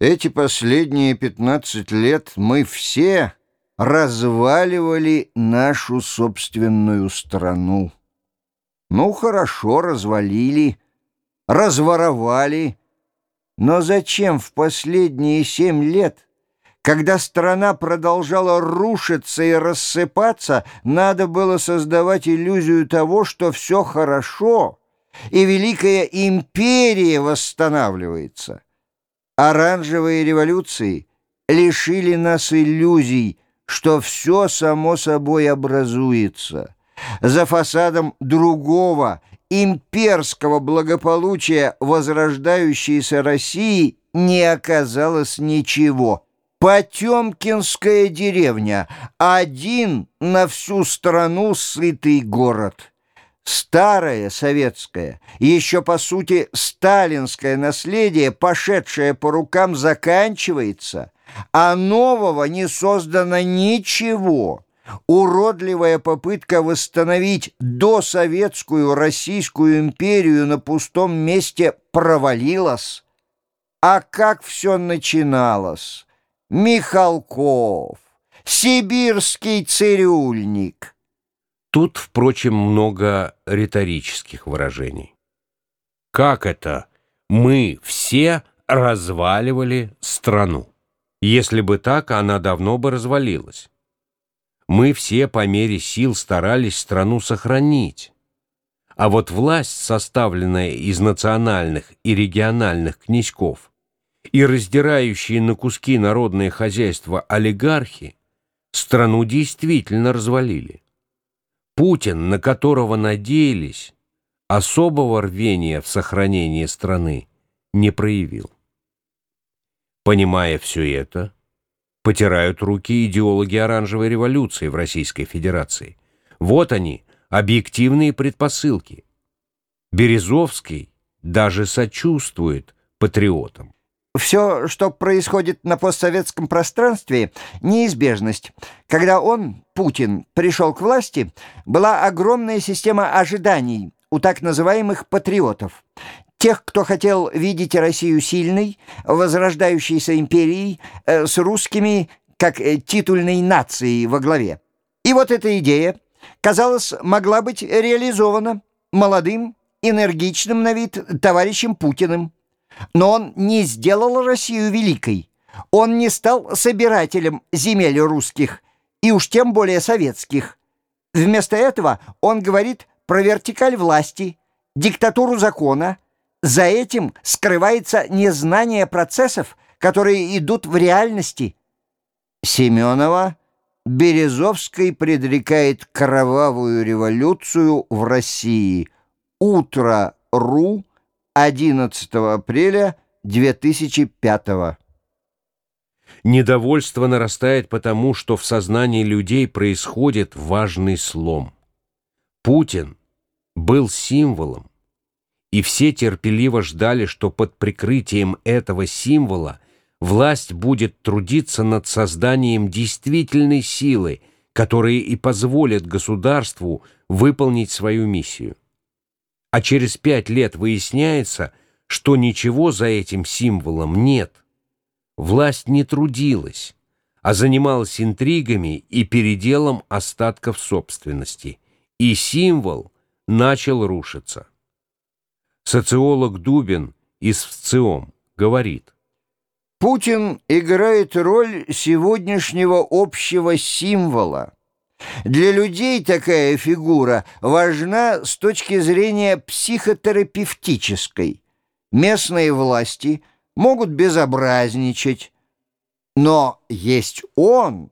Эти последние 15 лет мы все разваливали нашу собственную страну. Ну, хорошо, развалили, разворовали. Но зачем в последние семь лет, когда страна продолжала рушиться и рассыпаться, надо было создавать иллюзию того, что все хорошо, и Великая Империя восстанавливается? Оранжевые революции лишили нас иллюзий, что все само собой образуется. За фасадом другого, имперского благополучия возрождающейся России не оказалось ничего. Потемкинская деревня, один на всю страну сытый город. Старое советское, еще по сути сталинское наследие, пошедшее по рукам, заканчивается, а нового не создано ничего. Уродливая попытка восстановить досоветскую Российскую империю на пустом месте провалилась. А как все начиналось? Михалков, сибирский цирюльник — Тут, впрочем, много риторических выражений. Как это мы все разваливали страну? Если бы так, она давно бы развалилась. Мы все по мере сил старались страну сохранить. А вот власть, составленная из национальных и региональных князьков, и раздирающие на куски народное хозяйство олигархи, страну действительно развалили. Путин, на которого надеялись, особого рвения в сохранении страны не проявил. Понимая все это, потирают руки идеологи оранжевой революции в Российской Федерации. Вот они, объективные предпосылки. Березовский даже сочувствует патриотам. Все, что происходит на постсоветском пространстве, неизбежность. Когда он, Путин, пришел к власти, была огромная система ожиданий у так называемых патриотов. Тех, кто хотел видеть Россию сильной, возрождающейся империей, э, с русскими, как э, титульной нацией во главе. И вот эта идея, казалось, могла быть реализована молодым, энергичным на вид товарищем Путиным. Но он не сделал Россию великой. Он не стал собирателем земель русских, и уж тем более советских. Вместо этого он говорит про вертикаль власти, диктатуру закона. За этим скрывается незнание процессов, которые идут в реальности. Семенова Березовской предрекает кровавую революцию в России. Утро РУ 11 апреля 2005 Недовольство нарастает потому, что в сознании людей происходит важный слом. Путин был символом, и все терпеливо ждали, что под прикрытием этого символа власть будет трудиться над созданием действительной силы, которая и позволит государству выполнить свою миссию а через пять лет выясняется, что ничего за этим символом нет. Власть не трудилась, а занималась интригами и переделом остатков собственности, и символ начал рушиться. Социолог Дубин из ВЦИОМ говорит, Путин играет роль сегодняшнего общего символа, для людей такая фигура важна с точки зрения психотерапевтической. Местные власти могут безобразничать, но есть он,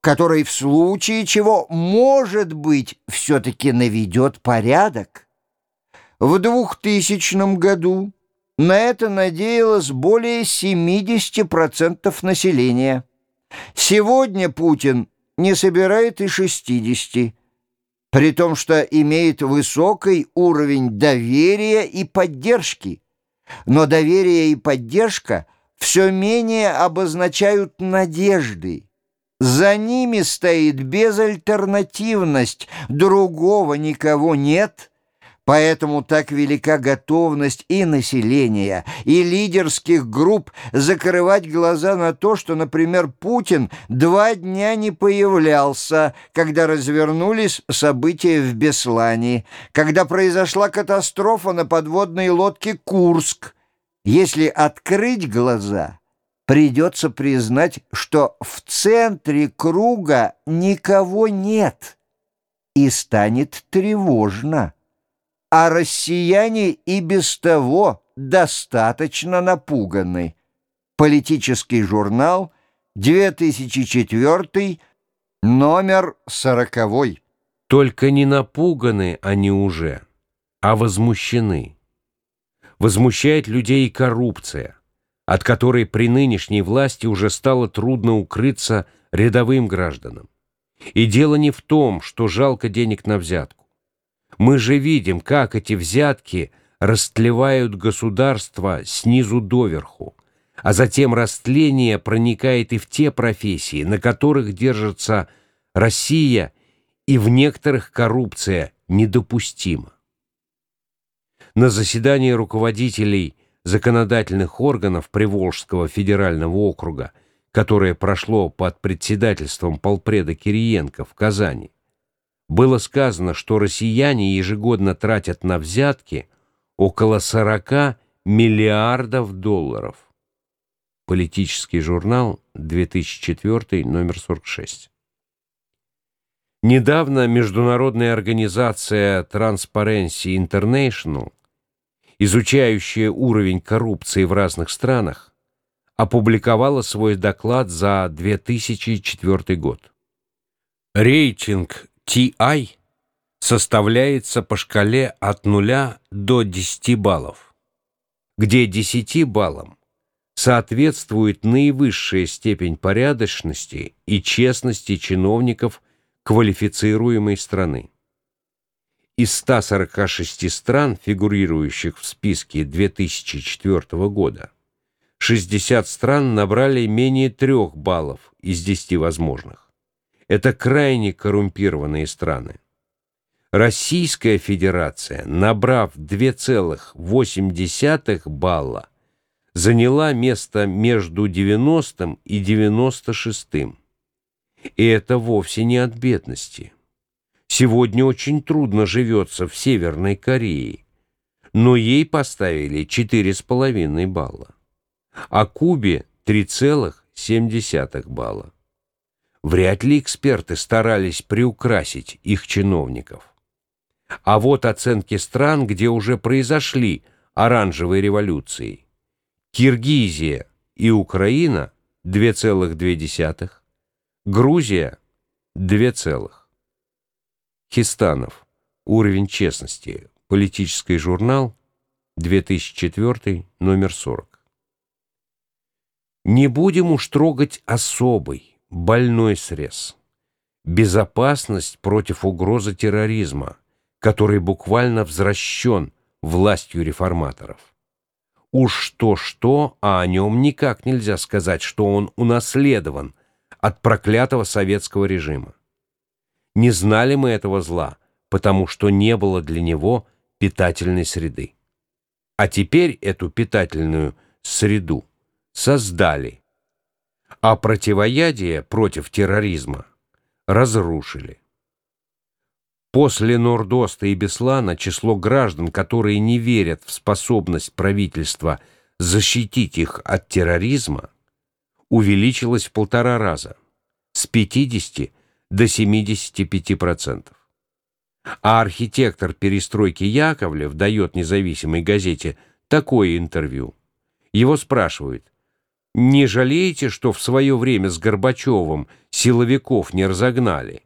который в случае чего, может быть, все-таки наведет порядок. В 2000 году на это надеялось более 70% населения. Сегодня Путин не собирает и 60, при том, что имеет высокий уровень доверия и поддержки. Но доверие и поддержка все менее обозначают надежды. За ними стоит безальтернативность, другого никого нет – Поэтому так велика готовность и населения, и лидерских групп закрывать глаза на то, что, например, Путин два дня не появлялся, когда развернулись события в Беслане, когда произошла катастрофа на подводной лодке «Курск». Если открыть глаза, придется признать, что в центре круга никого нет, и станет тревожно а россияне и без того достаточно напуганы. Политический журнал, 2004, номер 40. Только не напуганы они уже, а возмущены. Возмущает людей коррупция, от которой при нынешней власти уже стало трудно укрыться рядовым гражданам. И дело не в том, что жалко денег на взятку. Мы же видим, как эти взятки растлевают государство снизу доверху, а затем растление проникает и в те профессии, на которых держится Россия, и в некоторых коррупция недопустима. На заседании руководителей законодательных органов Приволжского федерального округа, которое прошло под председательством полпреда Кириенко в Казани, было сказано, что россияне ежегодно тратят на взятки около 40 миллиардов долларов. Политический журнал, 2004, номер 46. Недавно международная организация Transparency International, изучающая уровень коррупции в разных странах, опубликовала свой доклад за 2004 год. Рейтинг TI составляется по шкале от 0 до 10 баллов, где 10 баллам соответствует наивысшая степень порядочности и честности чиновников квалифицируемой страны. Из 146 стран, фигурирующих в списке 2004 года, 60 стран набрали менее 3 баллов из 10 возможных. Это крайне коррумпированные страны. Российская Федерация, набрав 2,8 балла, заняла место между 90 и 96. И это вовсе не от бедности. Сегодня очень трудно живется в Северной Корее, но ей поставили 4,5 балла, а Кубе 3,7 балла. Вряд ли эксперты старались приукрасить их чиновников. А вот оценки стран, где уже произошли оранжевые революции. Киргизия и Украина 2,2, Грузия 2, Хистанов. Уровень честности. Политический журнал. 2004, номер 40. Не будем уж трогать особый, больной срез. Безопасность против угрозы терроризма, который буквально взращен властью реформаторов. Уж что-что, а о нем никак нельзя сказать, что он унаследован от проклятого советского режима. Не знали мы этого зла, потому что не было для него питательной среды. А теперь эту питательную среду создали а противоядие против терроризма разрушили. После Нордоста и Беслана число граждан, которые не верят в способность правительства защитить их от терроризма, увеличилось в полтора раза, с 50 до 75%. А архитектор перестройки Яковлев дает независимой газете такое интервью. Его спрашивают, не жалеете, что в свое время с Горбачевым силовиков не разогнали?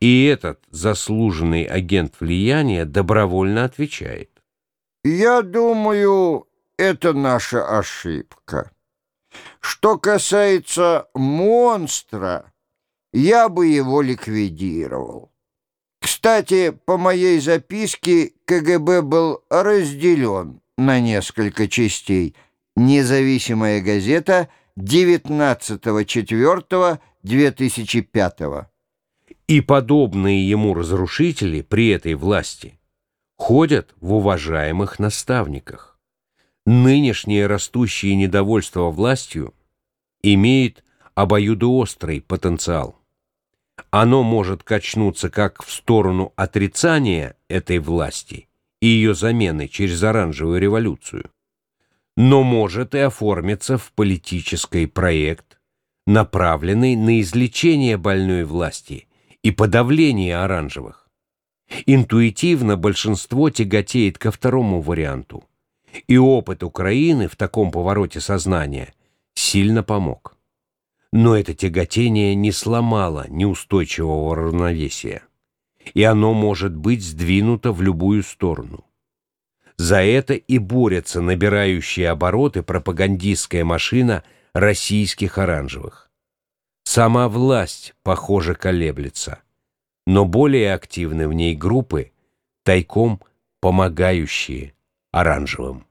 И этот заслуженный агент влияния добровольно отвечает. Я думаю, это наша ошибка. Что касается монстра, я бы его ликвидировал. Кстати, по моей записке КГБ был разделен на несколько частей – Независимая газета 19.04.2005. И подобные ему разрушители при этой власти ходят в уважаемых наставниках. Нынешнее растущее недовольство властью имеет обоюдоострый потенциал. Оно может качнуться как в сторону отрицания этой власти и ее замены через оранжевую революцию, но может и оформиться в политический проект, направленный на излечение больной власти и подавление оранжевых. Интуитивно большинство тяготеет ко второму варианту, и опыт Украины в таком повороте сознания сильно помог. Но это тяготение не сломало неустойчивого равновесия, и оно может быть сдвинуто в любую сторону. За это и борется набирающая обороты пропагандистская машина российских оранжевых. Сама власть, похоже, колеблется, но более активны в ней группы, тайком помогающие оранжевым.